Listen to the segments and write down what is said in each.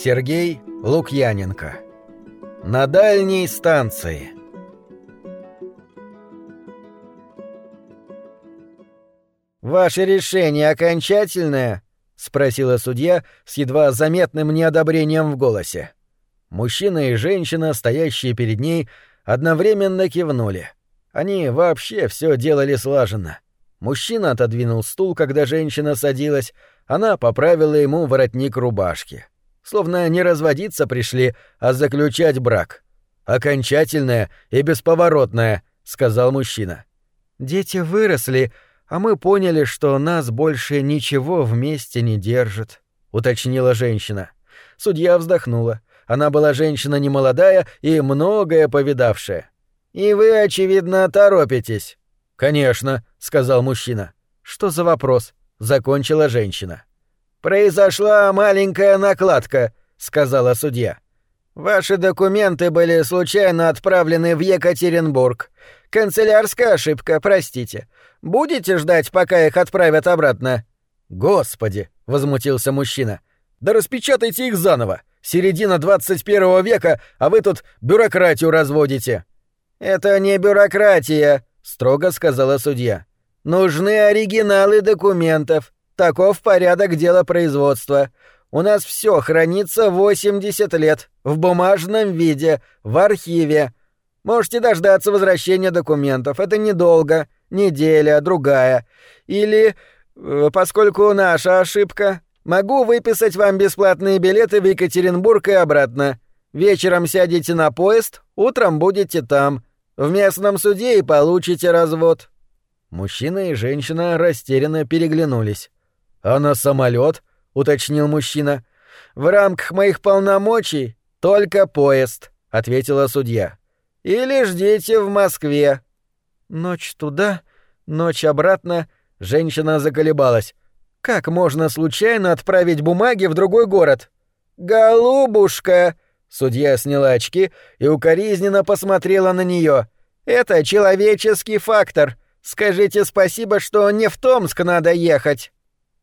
Сергей Лукьяненко. На дальней станции. «Ваше решение окончательное?» — спросила судья с едва заметным неодобрением в голосе. Мужчина и женщина, стоящие перед ней, одновременно кивнули. Они вообще все делали слаженно. Мужчина отодвинул стул, когда женщина садилась, она поправила ему воротник рубашки. Словно не разводиться пришли, а заключать брак. «Окончательное и бесповоротное», — сказал мужчина. «Дети выросли, а мы поняли, что нас больше ничего вместе не держит», — уточнила женщина. Судья вздохнула. Она была женщина немолодая и многое повидавшая. «И вы, очевидно, торопитесь». «Конечно», — сказал мужчина. «Что за вопрос?» — закончила женщина. «Произошла маленькая накладка», — сказала судья. «Ваши документы были случайно отправлены в Екатеринбург. Канцелярская ошибка, простите. Будете ждать, пока их отправят обратно?» «Господи!» — возмутился мужчина. «Да распечатайте их заново! Середина 21 века, а вы тут бюрократию разводите!» «Это не бюрократия», — строго сказала судья. «Нужны оригиналы документов. Таков порядок дела производства. У нас все хранится 80 лет, в бумажном виде, в архиве. Можете дождаться возвращения документов. Это недолго, неделя, другая. Или, э, поскольку наша ошибка, могу выписать вам бесплатные билеты в Екатеринбург и обратно. Вечером сядете на поезд, утром будете там. В местном суде и получите развод». Мужчина и женщина растерянно переглянулись. «А на самолет? уточнил мужчина. «В рамках моих полномочий только поезд», — ответила судья. «Или ждите в Москве». Ночь туда, ночь обратно, женщина заколебалась. «Как можно случайно отправить бумаги в другой город?» «Голубушка!» Судья сняла очки и укоризненно посмотрела на нее. «Это человеческий фактор. Скажите спасибо, что не в Томск надо ехать».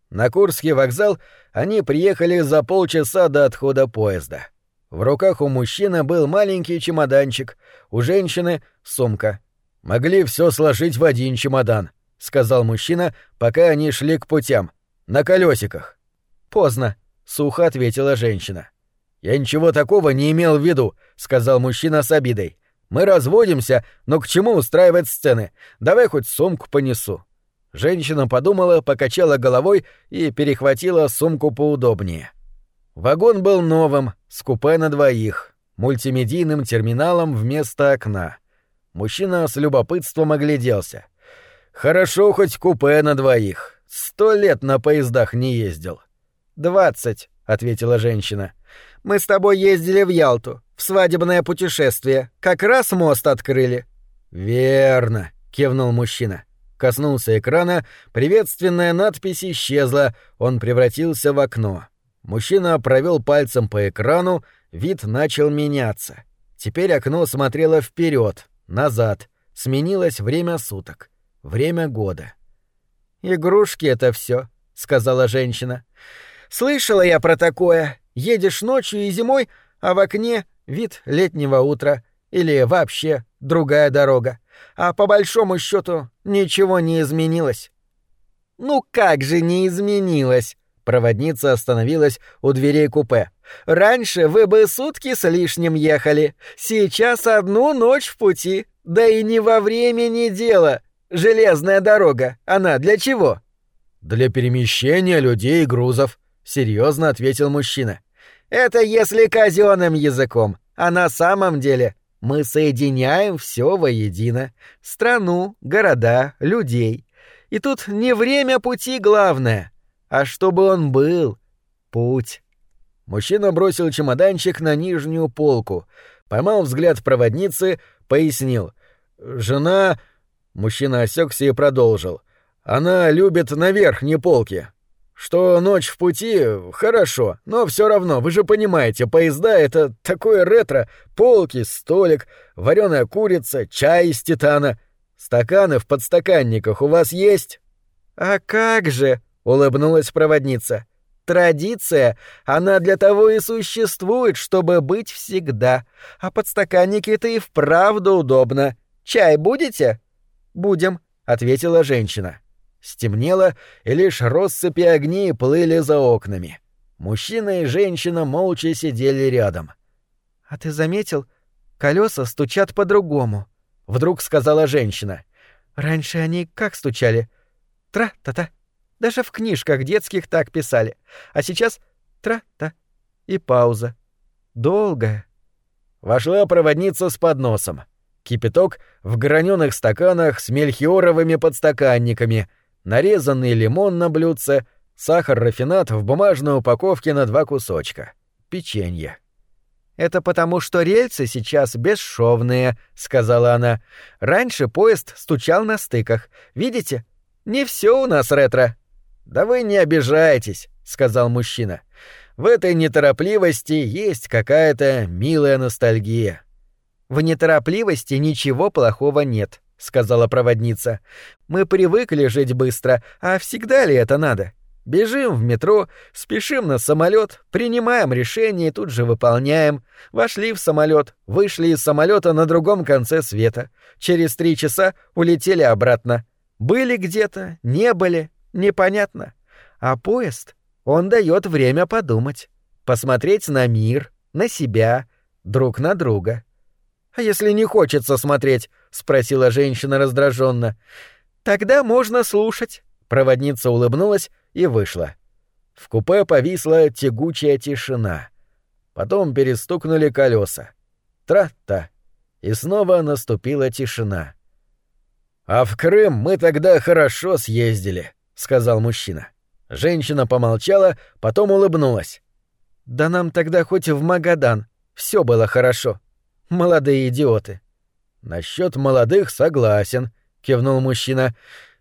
На Курский вокзал они приехали за полчаса до отхода поезда. В руках у мужчины был маленький чемоданчик, у женщины — сумка. «Могли все сложить в один чемодан», — сказал мужчина, пока они шли к путям. «На колесиках». «Поздно», — сухо ответила женщина. «Я ничего такого не имел в виду», — сказал мужчина с обидой. «Мы разводимся, но к чему устраивать сцены? Давай хоть сумку понесу». Женщина подумала, покачала головой и перехватила сумку поудобнее. Вагон был новым, с купе на двоих, мультимедийным терминалом вместо окна. Мужчина с любопытством огляделся. «Хорошо хоть купе на двоих. Сто лет на поездах не ездил». «Двадцать», — ответила женщина. Мы с тобой ездили в Ялту, в свадебное путешествие. Как раз мост открыли». «Верно», — кивнул мужчина. Коснулся экрана, приветственная надпись исчезла, он превратился в окно. Мужчина провел пальцем по экрану, вид начал меняться. Теперь окно смотрело вперед, назад, сменилось время суток, время года. «Игрушки это все, сказала женщина. «Слышала я про такое. Едешь ночью и зимой, а в окне вид летнего утра или вообще другая дорога. А по большому счету ничего не изменилось. Ну как же не изменилось? Проводница остановилась у дверей купе. Раньше вы бы сутки с лишним ехали, сейчас одну ночь в пути. Да и не во времени дело. Железная дорога, она для чего? Для перемещения людей и грузов, серьезно ответил мужчина. Это если казенным языком, а на самом деле мы соединяем все воедино. Страну, города, людей. И тут не время пути главное, а чтобы он был. Путь. Мужчина бросил чемоданчик на нижнюю полку, поймал взгляд проводницы, пояснил. «Жена...» Мужчина осекся и продолжил. «Она любит на верхней полке. Что ночь в пути — хорошо, но все равно, вы же понимаете, поезда — это такое ретро, полки, столик, вареная курица, чай из титана. Стаканы в подстаканниках у вас есть? А как же, — улыбнулась проводница. Традиция, она для того и существует, чтобы быть всегда. А подстаканники-то и вправду удобно. Чай будете? Будем, ответила женщина. Стемнело, и лишь россыпи огней плыли за окнами. Мужчина и женщина молча сидели рядом. А ты заметил, колеса стучат по-другому, вдруг сказала женщина. Раньше они как стучали? Тра-та-та. Даже в книжках детских так писали. А сейчас тра-та и пауза. Долгая. Вошла проводница с подносом. Кипяток в граненых стаканах с мельхиоровыми подстаканниками, нарезанный лимон на блюдце, сахар-рафинат в бумажной упаковке на два кусочка. Печенье. «Это потому, что рельсы сейчас бесшовные», — сказала она. «Раньше поезд стучал на стыках. Видите? Не все у нас ретро». «Да вы не обижайтесь», — сказал мужчина. «В этой неторопливости есть какая-то милая ностальгия». «В неторопливости ничего плохого нет», — сказала проводница. «Мы привыкли жить быстро, а всегда ли это надо? Бежим в метро, спешим на самолет, принимаем решение и тут же выполняем. Вошли в самолет, вышли из самолета на другом конце света. Через три часа улетели обратно. Были где-то, не были, непонятно. А поезд, он дает время подумать, посмотреть на мир, на себя, друг на друга. А если не хочется смотреть, спросила женщина раздраженно. Тогда можно слушать. Проводница улыбнулась и вышла. В купе повисла тягучая тишина. Потом перестукнули колеса. Тра-та. И снова наступила тишина. «А в Крым мы тогда хорошо съездили», — сказал мужчина. Женщина помолчала, потом улыбнулась. «Да нам тогда хоть в Магадан. Все было хорошо. Молодые идиоты». «Насчет молодых согласен», — кивнул мужчина.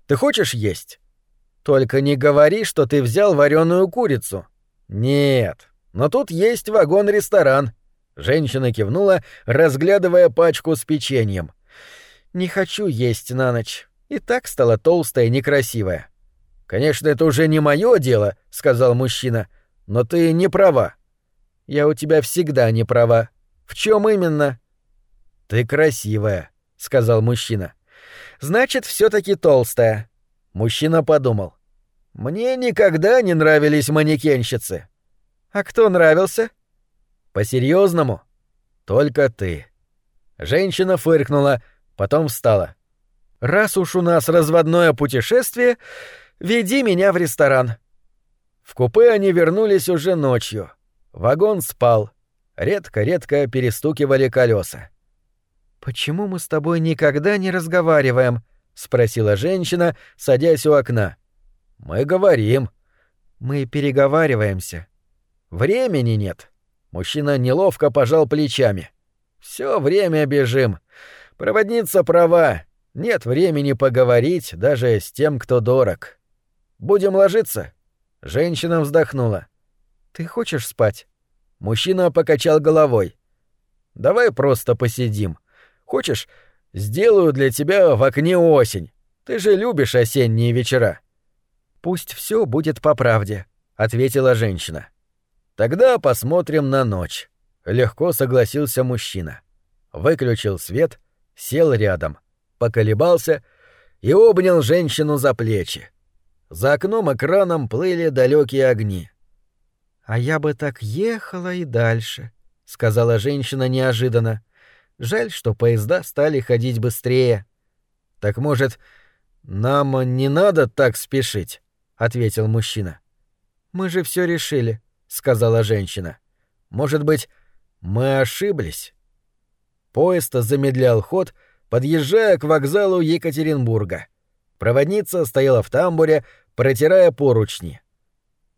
«Ты хочешь есть?» «Только не говори, что ты взял вареную курицу». «Нет, но тут есть вагон-ресторан». Женщина кивнула, разглядывая пачку с печеньем. «Не хочу есть на ночь. И так стала толстая и некрасивая. Конечно, это уже не мое дело, сказал мужчина, но ты не права. Я у тебя всегда не права. В чем именно? Ты красивая, сказал мужчина. Значит, все-таки толстая. Мужчина подумал. Мне никогда не нравились манекенщицы. А кто нравился? По-серьезному? Только ты. Женщина фыркнула, потом встала. Раз уж у нас разводное путешествие, Веди меня в ресторан». В купе они вернулись уже ночью. Вагон спал. Редко-редко перестукивали колеса. «Почему мы с тобой никогда не разговариваем?» — спросила женщина, садясь у окна. «Мы говорим». «Мы переговариваемся». «Времени нет». Мужчина неловко пожал плечами. «Все время бежим. Проводница права. Нет времени поговорить даже с тем, кто дорог». Будем ложиться. Женщина вздохнула. Ты хочешь спать? Мужчина покачал головой. Давай просто посидим. Хочешь, сделаю для тебя в окне осень. Ты же любишь осенние вечера. Пусть все будет по правде, ответила женщина. Тогда посмотрим на ночь. Легко согласился мужчина. Выключил свет, сел рядом, поколебался и обнял женщину за плечи. За окном экраном плыли далекие огни. «А я бы так ехала и дальше», — сказала женщина неожиданно. «Жаль, что поезда стали ходить быстрее». «Так, может, нам не надо так спешить?» — ответил мужчина. «Мы же все решили», — сказала женщина. «Может быть, мы ошиблись?» Поезд замедлял ход, подъезжая к вокзалу Екатеринбурга. Проводница стояла в тамбуре, протирая поручни.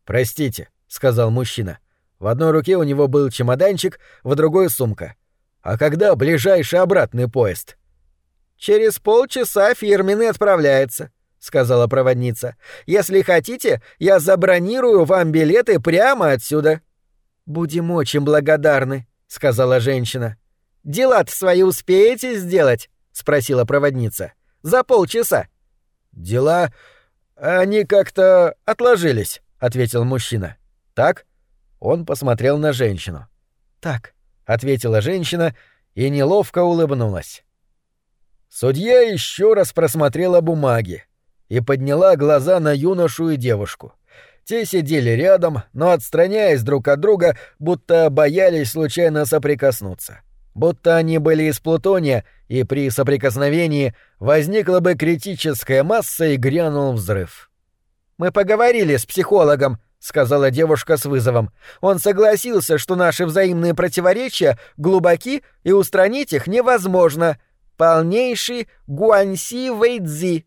«Простите», — сказал мужчина. В одной руке у него был чемоданчик, в другой — сумка. «А когда ближайший обратный поезд?» «Через полчаса фирменный отправляется», — сказала проводница. «Если хотите, я забронирую вам билеты прямо отсюда». «Будем очень благодарны», — сказала женщина. «Дела-то свои успеете сделать?» — спросила проводница. «За полчаса». «Дела...» «Они как-то отложились», — ответил мужчина. Так? Он посмотрел на женщину. Так, ответила женщина и неловко улыбнулась. Судья еще раз просмотрела бумаги и подняла глаза на юношу и девушку. Те сидели рядом, но отстраняясь друг от друга, будто боялись случайно соприкоснуться. Будто они были из плутония, и при соприкосновении возникла бы критическая масса и грянул взрыв. «Мы поговорили с психологом», — сказала девушка с вызовом. «Он согласился, что наши взаимные противоречия глубоки и устранить их невозможно. Полнейший гуаньси вэйдзи».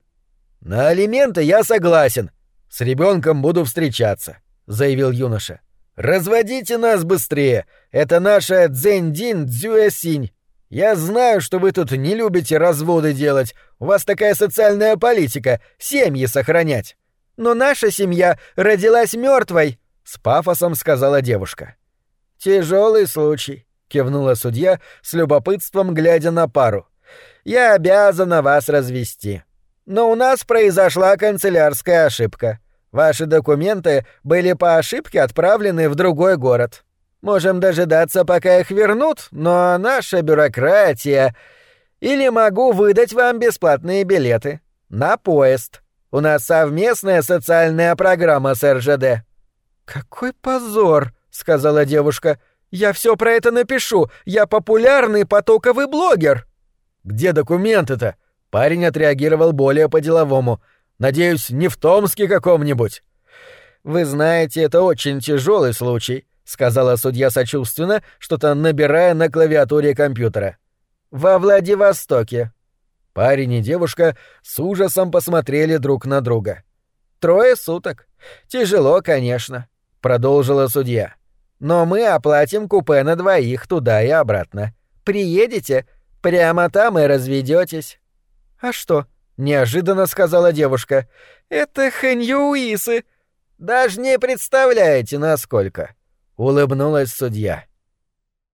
«На алименты я согласен. С ребенком буду встречаться», — заявил юноша. «Разводите нас быстрее. Это наша дзэнь-дин дзюэсинь. Я знаю, что вы тут не любите разводы делать. У вас такая социальная политика — семьи сохранять». «Но наша семья родилась мертвой», — с пафосом сказала девушка. Тяжелый случай», — кивнула судья с любопытством, глядя на пару. «Я обязана вас развести. Но у нас произошла канцелярская ошибка. Ваши документы были по ошибке отправлены в другой город. Можем дожидаться, пока их вернут, но наша бюрократия... Или могу выдать вам бесплатные билеты. На поезд. У нас совместная социальная программа с РЖД». «Какой позор!» — сказала девушка. «Я все про это напишу. Я популярный потоковый блогер». «Где документы-то?» Парень отреагировал более по-деловому. «Надеюсь, не в Томске каком-нибудь». «Вы знаете, это очень тяжелый случай», — сказала судья сочувственно, что-то набирая на клавиатуре компьютера. «Во Владивостоке». Парень и девушка с ужасом посмотрели друг на друга. «Трое суток. Тяжело, конечно», — продолжила судья. «Но мы оплатим купе на двоих туда и обратно. Приедете, прямо там и разведетесь. «А что?» — неожиданно сказала девушка. «Это Хэньюисы!» «Даже не представляете, насколько!» — улыбнулась судья.